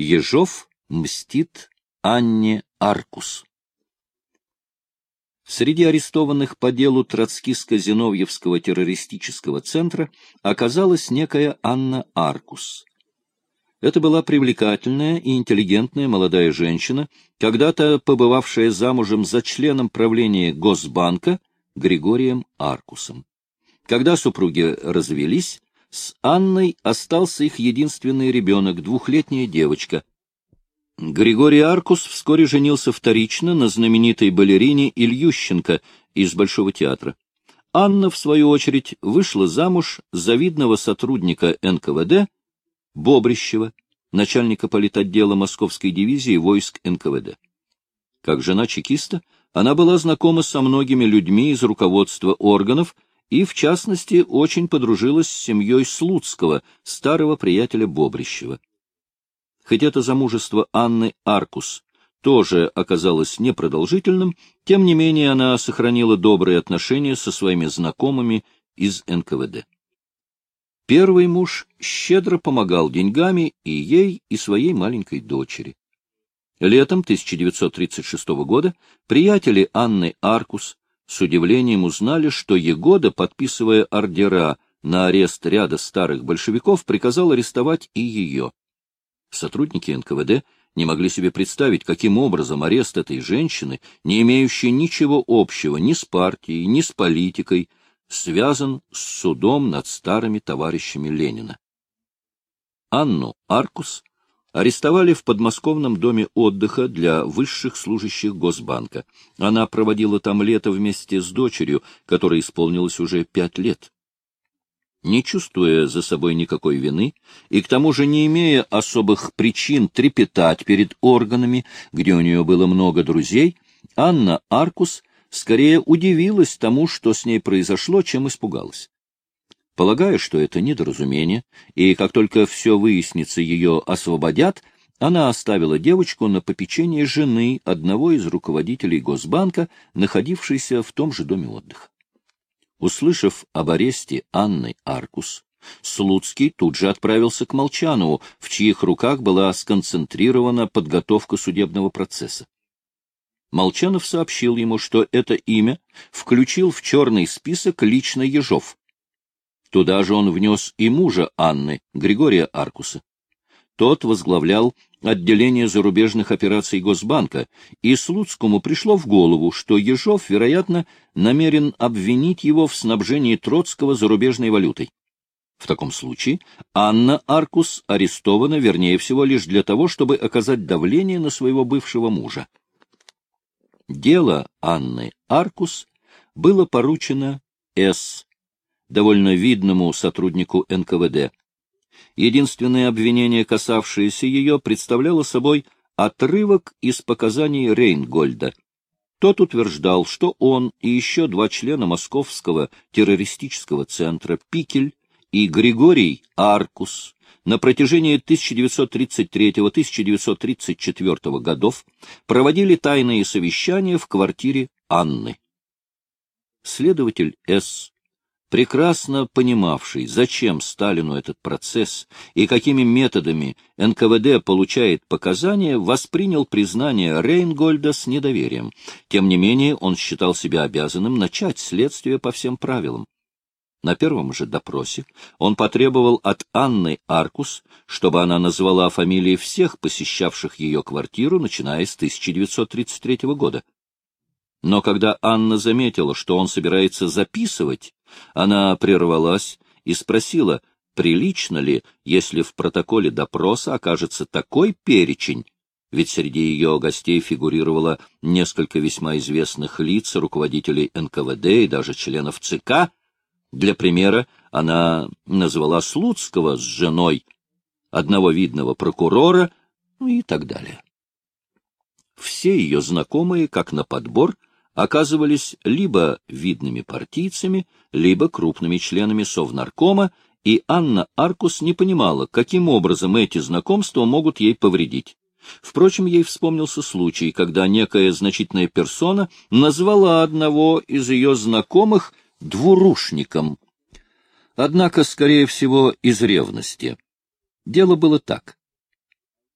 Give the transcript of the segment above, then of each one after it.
Ежов мстит Анне Аркус. Среди арестованных по делу Троцкиско-Зиновьевского террористического центра оказалась некая Анна Аркус. Это была привлекательная и интеллигентная молодая женщина, когда-то побывавшая замужем за членом правления Госбанка Григорием Аркусом. Когда супруги развелись, с Анной остался их единственный ребенок, двухлетняя девочка. Григорий Аркус вскоре женился вторично на знаменитой балерине Ильющенко из Большого театра. Анна, в свою очередь, вышла замуж за видного сотрудника НКВД Бобрищева, начальника политотдела Московской дивизии войск НКВД. Как жена чекиста, она была знакома со многими людьми из руководства органов, и, в частности, очень подружилась с семьей Слуцкого, старого приятеля Бобрищева. Хоть это замужество Анны Аркус тоже оказалось непродолжительным, тем не менее она сохранила добрые отношения со своими знакомыми из НКВД. Первый муж щедро помогал деньгами и ей, и своей маленькой дочери. Летом 1936 года приятели Анны Аркус с удивлением узнали, что Егода, подписывая ордера на арест ряда старых большевиков, приказал арестовать и ее. Сотрудники НКВД не могли себе представить, каким образом арест этой женщины, не имеющей ничего общего ни с партией, ни с политикой, связан с судом над старыми товарищами Ленина. Анну Аркус арестовали в подмосковном доме отдыха для высших служащих Госбанка. Она проводила там лето вместе с дочерью, которой исполнилось уже пять лет. Не чувствуя за собой никакой вины и к тому же не имея особых причин трепетать перед органами, где у нее было много друзей, Анна Аркус скорее удивилась тому, что с ней произошло, чем испугалась. Полагая, что это недоразумение, и как только все выяснится, ее освободят, она оставила девочку на попечение жены одного из руководителей Госбанка, находившейся в том же доме отдыха. Услышав об аресте Анны Аркус, Слуцкий тут же отправился к Молчанову, в чьих руках была сконцентрирована подготовка судебного процесса. Молчанов сообщил ему, что это имя включил в черный список лично Ежов, Туда же он внес и мужа Анны, Григория Аркуса. Тот возглавлял отделение зарубежных операций Госбанка, и Слуцкому пришло в голову, что Ежов, вероятно, намерен обвинить его в снабжении Троцкого зарубежной валютой. В таком случае Анна Аркус арестована, вернее всего, лишь для того, чтобы оказать давление на своего бывшего мужа. Дело Анны Аркус было поручено С довольно видному сотруднику НКВД. Единственное обвинение, касавшееся ее, представляло собой отрывок из показаний Рейнгольда. Тот утверждал, что он и еще два члена московского террористического центра Пикель и Григорий Аркус на протяжении 1933-1934 годов проводили тайные совещания в квартире Анны. Следователь С прекрасно понимавший, зачем Сталину этот процесс и какими методами НКВД получает показания, воспринял признание Рейнгольда с недоверием. Тем не менее, он считал себя обязанным начать следствие по всем правилам. На первом же допросе он потребовал от Анны Аркус, чтобы она назвала фамилии всех посещавших ее квартиру, начиная с 1933 года. Но когда Анна заметила, что он собирается записывать, она прервалась и спросила, прилично ли, если в протоколе допроса окажется такой перечень, ведь среди ее гостей фигурировало несколько весьма известных лиц, руководителей НКВД и даже членов ЦК. Для примера она назвала Слуцкого с женой, одного видного прокурора, ну и так далее. Все ее знакомые, как на подбор, оказывались либо видными партийцами, либо крупными членами Совнаркома, и Анна Аркус не понимала, каким образом эти знакомства могут ей повредить. Впрочем, ей вспомнился случай, когда некая значительная персона назвала одного из ее знакомых двурушником. Однако, скорее всего, из ревности. Дело было так.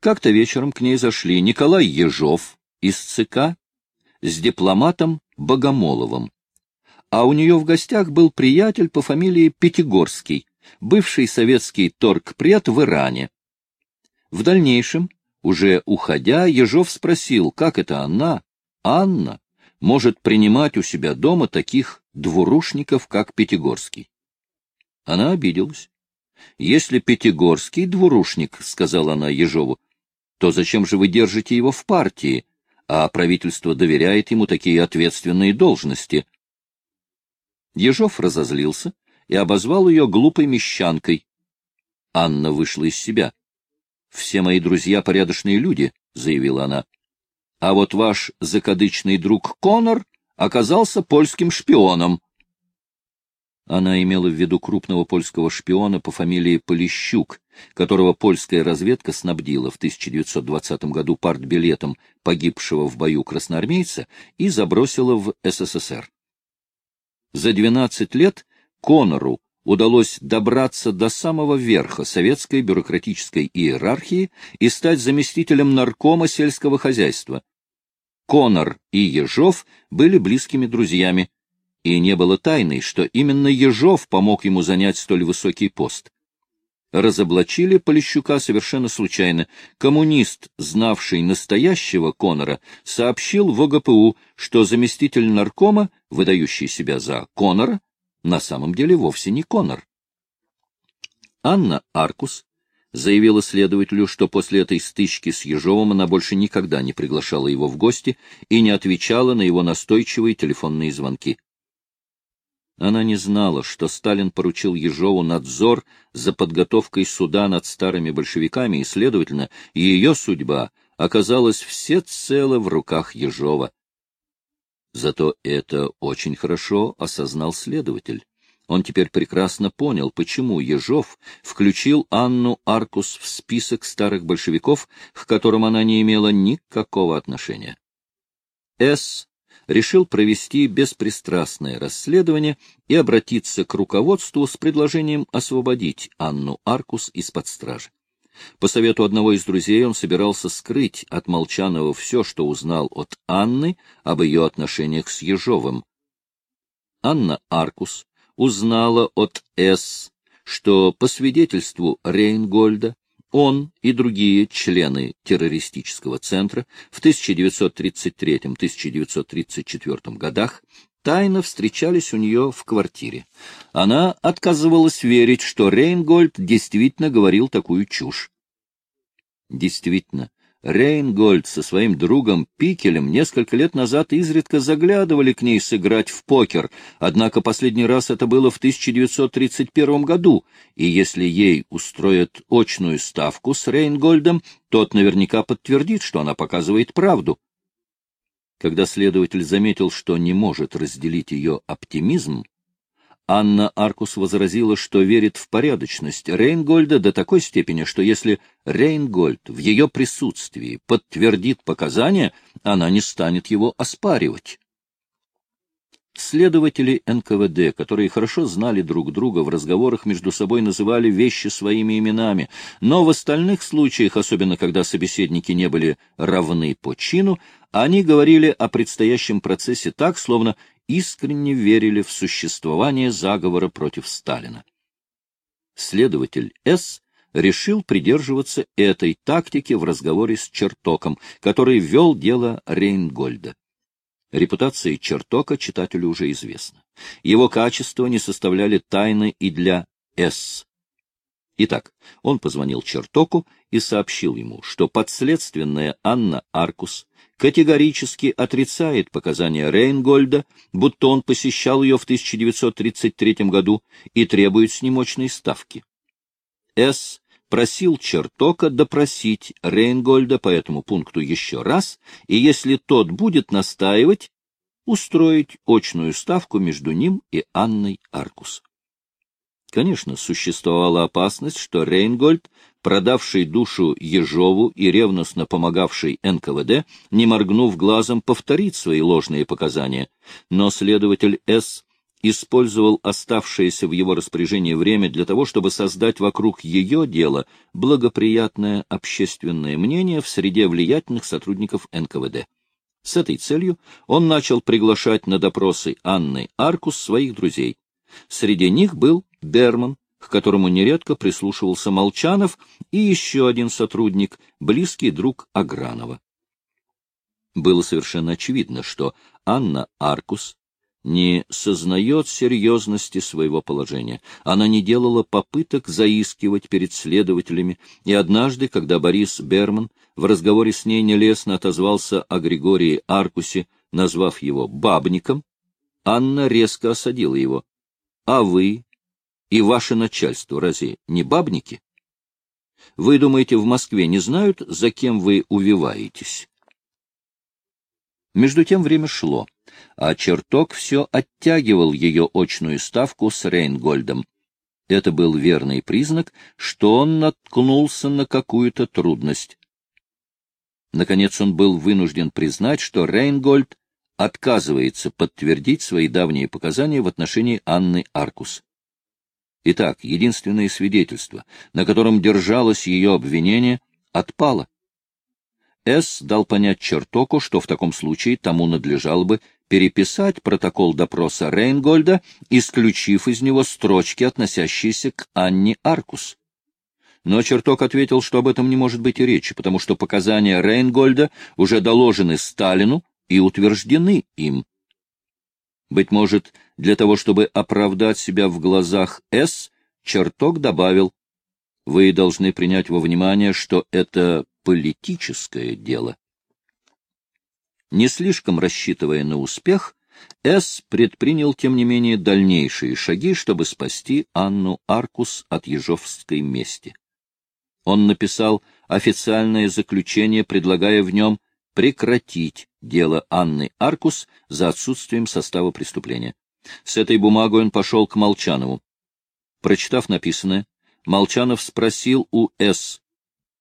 Как-то вечером к ней зашли Николай Ежов из ЦК с дипломатом Богомоловым. А у нее в гостях был приятель по фамилии Пятигорский, бывший советский торгпред в Иране. В дальнейшем, уже уходя, Ежов спросил, как это она, Анна, может принимать у себя дома таких двурушников, как Пятигорский. Она обиделась. Если Пятигорский двурушник, — сказала она Ежову, — то зачем же вы держите его в партии, а правительство доверяет ему такие ответственные должности? Ежов разозлился и обозвал ее глупой мещанкой. Анна вышла из себя. — Все мои друзья порядочные люди, — заявила она. — А вот ваш закадычный друг Конор оказался польским шпионом. Она имела в виду крупного польского шпиона по фамилии Полищук, которого польская разведка снабдила в 1920 году партбилетом погибшего в бою красноармейца и забросила в СССР. За 12 лет Конору удалось добраться до самого верха советской бюрократической иерархии и стать заместителем наркома сельского хозяйства. Конор и Ежов были близкими друзьями, и не было тайной, что именно Ежов помог ему занять столь высокий пост. Разоблачили Полищука совершенно случайно. Коммунист, знавший настоящего Конора, сообщил в ОГПУ, что заместитель наркома, выдающий себя за Конора, на самом деле вовсе не Конор. Анна Аркус заявила следователю, что после этой стычки с Ежовым она больше никогда не приглашала его в гости и не отвечала на его настойчивые телефонные звонки. Она не знала, что Сталин поручил Ежову надзор за подготовкой суда над старыми большевиками, и, следовательно, ее судьба оказалась всецело в руках Ежова. Зато это очень хорошо осознал следователь. Он теперь прекрасно понял, почему Ежов включил Анну Аркус в список старых большевиков, к которым она не имела никакого отношения. С решил провести беспристрастное расследование и обратиться к руководству с предложением освободить Анну Аркус из-под стражи. По совету одного из друзей он собирался скрыть от Молчанова все, что узнал от Анны об ее отношениях с Ежовым. Анна Аркус узнала от С., что по свидетельству Рейнгольда он и другие члены террористического центра в 1933-1934 годах тайно встречались у нее в квартире. Она отказывалась верить, что Рейнгольд действительно говорил такую чушь. Действительно, Рейнгольд со своим другом Пикелем несколько лет назад изредка заглядывали к ней сыграть в покер, однако последний раз это было в 1931 году, и если ей устроят очную ставку с Рейнгольдом, тот наверняка подтвердит, что она показывает правду. Когда следователь заметил, что не может разделить ее оптимизм, Анна Аркус возразила, что верит в порядочность Рейнгольда до такой степени, что если Рейнгольд в ее присутствии подтвердит показания, она не станет его оспаривать. Следователи НКВД, которые хорошо знали друг друга, в разговорах между собой называли вещи своими именами, но в остальных случаях, особенно когда собеседники не были равны по чину, они говорили о предстоящем процессе так, словно искренне верили в существование заговора против Сталина. Следователь С. решил придерживаться этой тактики в разговоре с Чертоком, который вел дело Рейнгольда. Репутация Чертока читателю уже известна. Его качества не составляли тайны и для С. Итак, он позвонил Чертоку и сообщил ему, что подследственная Анна Аркус категорически отрицает показания Рейнгольда, будто он посещал ее в 1933 году и требует с ним очной ставки. С. просил Чертока допросить Рейнгольда по этому пункту еще раз, и если тот будет настаивать, устроить очную ставку между ним и Анной Аркус. Конечно, существовала опасность, что Рейнгольд, продавший душу Ежову и ревностно помогавший НКВД, не моргнув глазом, повторит свои ложные показания. Но следователь С. использовал оставшееся в его распоряжении время для того, чтобы создать вокруг ее дела благоприятное общественное мнение в среде влиятельных сотрудников НКВД. С этой целью он начал приглашать на допросы Анны Аркус своих друзей. Среди них был Берман, к которому нередко прислушивался Молчанов, и еще один сотрудник, близкий друг Агранова. Было совершенно очевидно, что Анна Аркус не сознает серьезности своего положения. Она не делала попыток заискивать перед следователями, и однажды, когда Борис Берман в разговоре с ней нелестно отозвался о Григории Аркусе, назвав его бабником, Анна резко осадила его. — А вы и ваше начальство разве не бабники? Вы думаете, в Москве не знают, за кем вы увиваетесь? Между тем время шло, а чертог все оттягивал ее очную ставку с Рейнгольдом. Это был верный признак, что он наткнулся на какую-то трудность. Наконец он был вынужден признать, что Рейнгольд отказывается подтвердить свои давние показания в отношении Анны Аркус. Итак, единственное свидетельство, на котором держалось ее обвинение, отпало. С. дал понять Чертоку, что в таком случае тому надлежало бы переписать протокол допроса Рейнгольда, исключив из него строчки, относящиеся к Анне Аркус. Но Черток ответил, что об этом не может быть и речи, потому что показания Рейнгольда уже доложены Сталину и утверждены им. Быть может, для того, чтобы оправдать себя в глазах С, Черток добавил, «Вы должны принять во внимание, что это политическое дело. Не слишком рассчитывая на успех, С. предпринял, тем не менее, дальнейшие шаги, чтобы спасти Анну Аркус от Ежовской мести. Он написал официальное заключение, предлагая в нем прекратить дело Анны Аркус за отсутствием состава преступления. С этой бумагой он пошел к Молчанову. Прочитав написанное, Молчанов спросил у С.,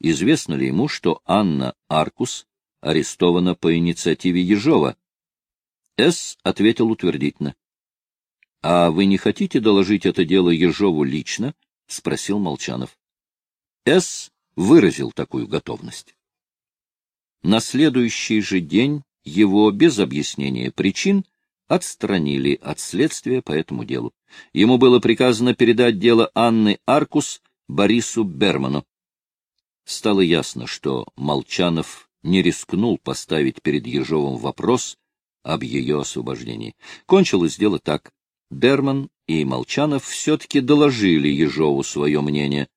Известно ли ему, что Анна Аркус арестована по инициативе Ежова? С. ответил утвердительно. — А вы не хотите доложить это дело Ежову лично? — спросил Молчанов. С. выразил такую готовность. На следующий же день его, без объяснения причин, отстранили от следствия по этому делу. Ему было приказано передать дело Анны Аркус Борису Берману стало ясно, что Молчанов не рискнул поставить перед Ежовым вопрос об ее освобождении. Кончилось дело так. Берман и Молчанов все-таки доложили Ежову свое мнение.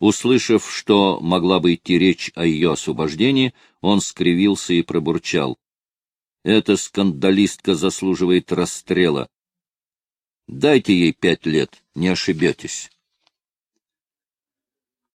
Услышав, что могла бы идти речь о ее освобождении, он скривился и пробурчал. «Эта скандалистка заслуживает расстрела. Дайте ей пять лет, не ошибетесь».